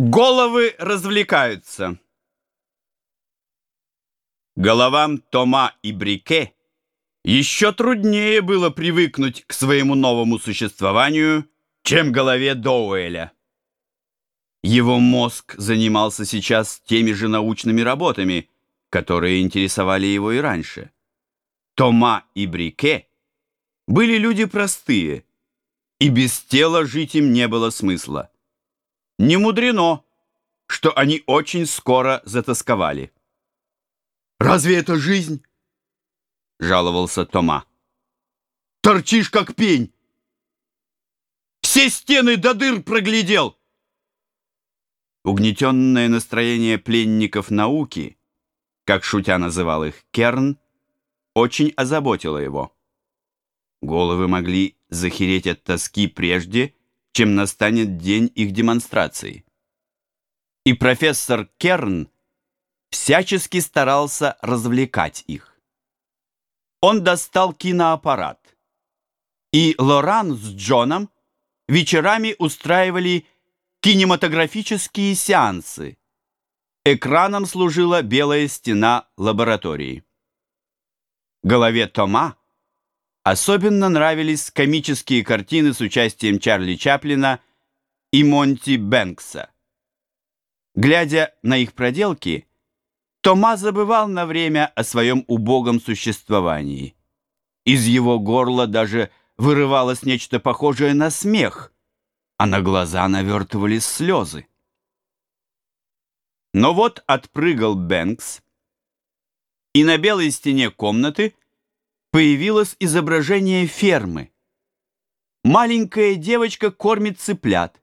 Головы развлекаются. Головам Тома и Брике еще труднее было привыкнуть к своему новому существованию, чем голове Доуэля. Его мозг занимался сейчас теми же научными работами, которые интересовали его и раньше. Тома и Брике были люди простые, и без тела жить им не было смысла. Не мудрено, что они очень скоро затасковали. «Разве это жизнь?» — жаловался Тома. «Торчишь, как пень! Все стены до дыр проглядел!» Угнетенное настроение пленников науки, как шутя называл их Керн, очень озаботило его. Головы могли захереть от тоски прежде, чем настанет день их демонстрации. И профессор Керн всячески старался развлекать их. Он достал киноаппарат, и Лоран с Джоном вечерами устраивали кинематографические сеансы. Экраном служила белая стена лаборатории. Голове Тома Особенно нравились комические картины с участием Чарли Чаплина и Монти Бэнкса. Глядя на их проделки, Тома забывал на время о своем убогом существовании. Из его горла даже вырывалось нечто похожее на смех, а на глаза навертывались слезы. Но вот отпрыгал Бэнкс, и на белой стене комнаты появилось изображение фермы. Маленькая девочка кормит цыплят.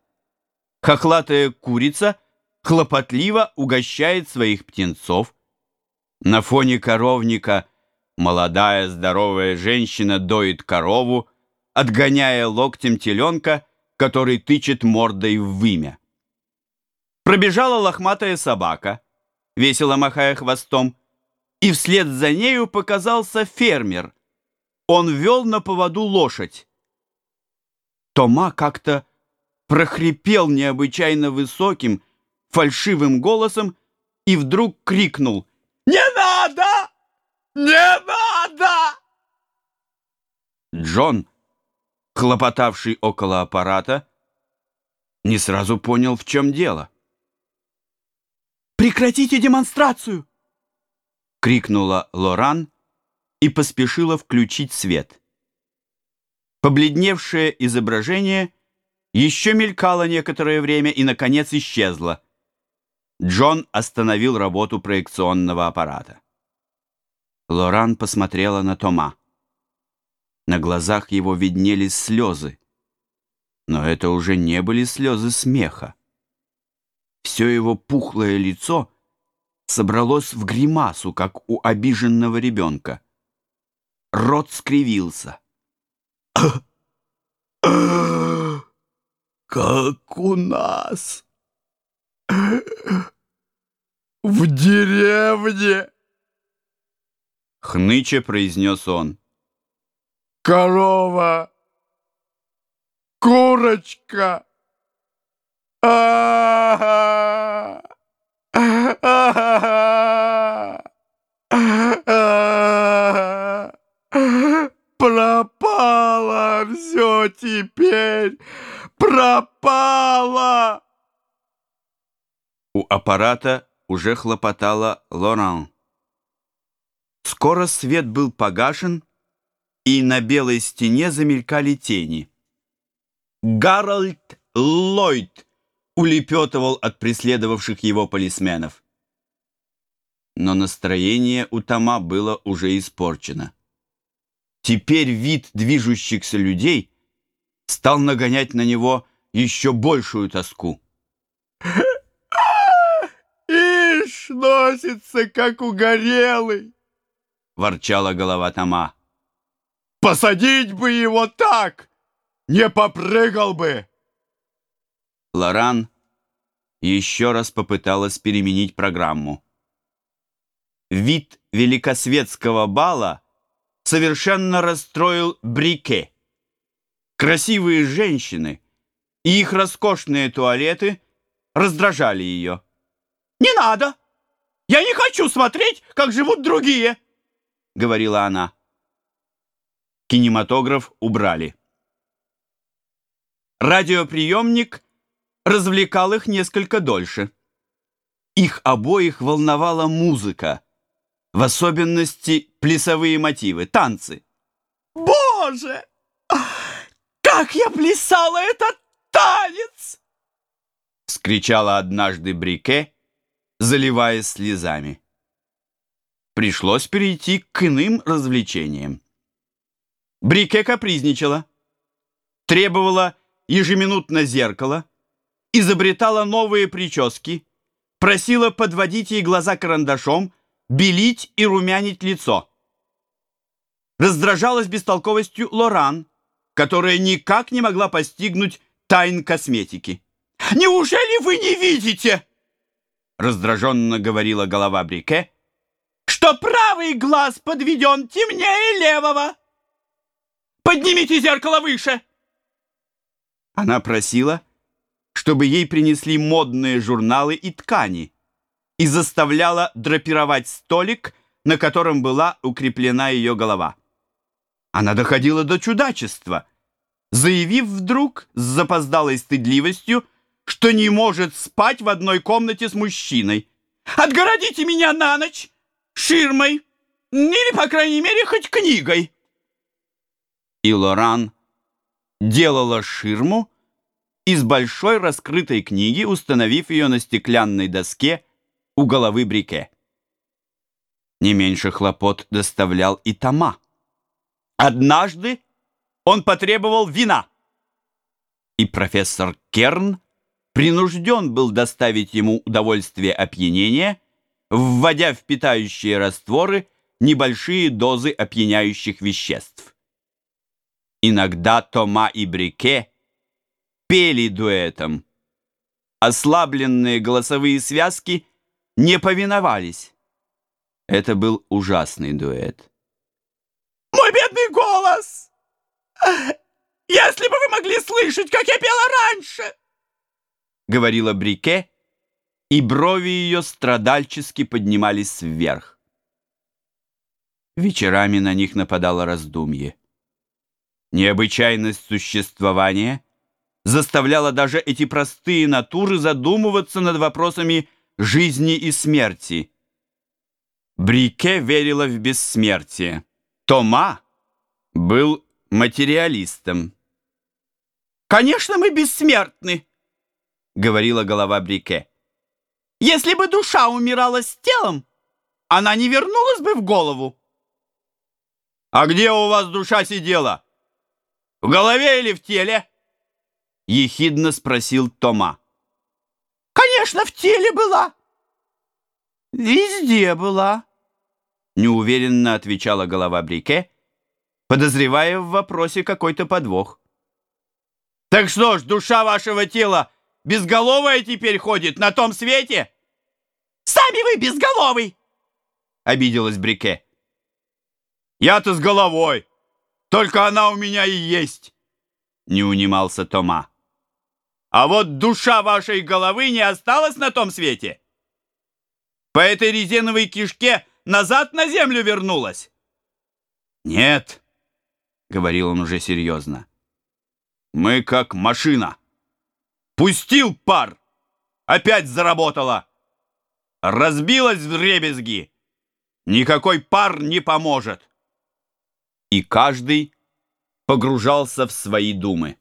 Хохлатая курица хлопотливо угощает своих птенцов. На фоне коровника молодая здоровая женщина доит корову, отгоняя локтем теленка, который тычет мордой в вымя. Пробежала лохматая собака, весело махая хвостом, и вслед за нею показался фермер. Он вел на поводу лошадь. Тома как-то прохрипел необычайно высоким, фальшивым голосом и вдруг крикнул «Не надо! Не надо!» Джон, хлопотавший около аппарата, не сразу понял, в чем дело. «Прекратите демонстрацию!» Крикнула Лоран и поспешила включить свет. Побледневшее изображение еще мелькало некоторое время и, наконец, исчезло. Джон остановил работу проекционного аппарата. Лоран посмотрела на Тома. На глазах его виднелись слезы. Но это уже не были слезы смеха. Все его пухлое лицо — собралось в гримасу, как у обиженного ребенка. Рот скривился. «Как у нас в деревне!» Хныча произнес он. «Корова! Курочка! А-а-а!» Пропало все теперь! Пропало! Аппарата уже хлопотала Лоран. Скоро свет был погашен, и на белой стене замелькали тени. Гарольд Ллойд улепетывал от преследовавших его полисменов. Но настроение у Тома было уже испорчено. Теперь вид движущихся людей стал нагонять на него еще большую тоску. «Ишь, носится, как угорелый!» — ворчала голова Тома. «Посадить бы его так! Не попрыгал бы!» Лоран еще раз попыталась переменить программу. Вид великосветского бала совершенно расстроил Брике. Красивые женщины и их роскошные туалеты раздражали ее. «Не надо! Я не хочу смотреть, как живут другие!» — говорила она. Кинематограф убрали. Радиоприемник развлекал их несколько дольше. Их обоих волновала музыка, в особенности плясовые мотивы, танцы. «Боже! Как я плясала этот танец!» — вскричала однажды Брике, заливаясь слезами. Пришлось перейти к иным развлечениям. Брике капризничала, требовала ежеминутно зеркало, изобретала новые прически, просила подводить ей глаза карандашом, белить и румянить лицо. Раздражалась бестолковостью Лоран, которая никак не могла постигнуть тайн косметики. «Неужели вы не видите?» Раздраженно говорила голова Брике, что правый глаз подведен темнее левого. Поднимите зеркало выше!» Она просила, чтобы ей принесли модные журналы и ткани, и заставляла драпировать столик, на котором была укреплена ее голова. Она доходила до чудачества, заявив вдруг с запоздалой стыдливостью, что не может спать в одной комнате с мужчиной. «Отгородите меня на ночь ширмой или, по крайней мере, хоть книгой!» и Лоран делала ширму из большой раскрытой книги, установив ее на стеклянной доске у головы Брике. Не меньше хлопот доставлял и Тома. Однажды он потребовал вина, и профессор Керн принужден был доставить ему удовольствие опьянения, вводя в питающие растворы небольшие дозы опьяняющих веществ. Иногда Тома и Брике пели дуэтом. Ослабленные голосовые связки не повиновались. Это был ужасный дуэт. «Мой бедный голос! Если бы вы могли слышать, как я пела раньше!» Говорила Брике, и брови ее страдальчески поднимались вверх. Вечерами на них нападало раздумье. Необычайность существования заставляла даже эти простые натуры задумываться над вопросами жизни и смерти. Брике верила в бессмертие. Тома был материалистом. «Конечно, мы бессмертны», — говорила голова Брике. «Если бы душа умирала с телом, она не вернулась бы в голову». «А где у вас душа сидела?» В голове или в теле? Ехидно спросил Тома. Конечно, в теле была. Везде была. Неуверенно отвечала голова Брике, подозревая в вопросе какой-то подвох. Так что ж, душа вашего тела безголовая теперь ходит на том свете? Сами вы безголовый! Обиделась Брике. Я-то с головой. Только она у меня и есть!» Не унимался Тома. «А вот душа вашей головы не осталась на том свете! По этой резиновой кишке назад на землю вернулась!» «Нет!» — говорил он уже серьезно. «Мы как машина. Пустил пар, опять заработала. Разбилась в дребезги. Никакой пар не поможет» и каждый погружался в свои думы.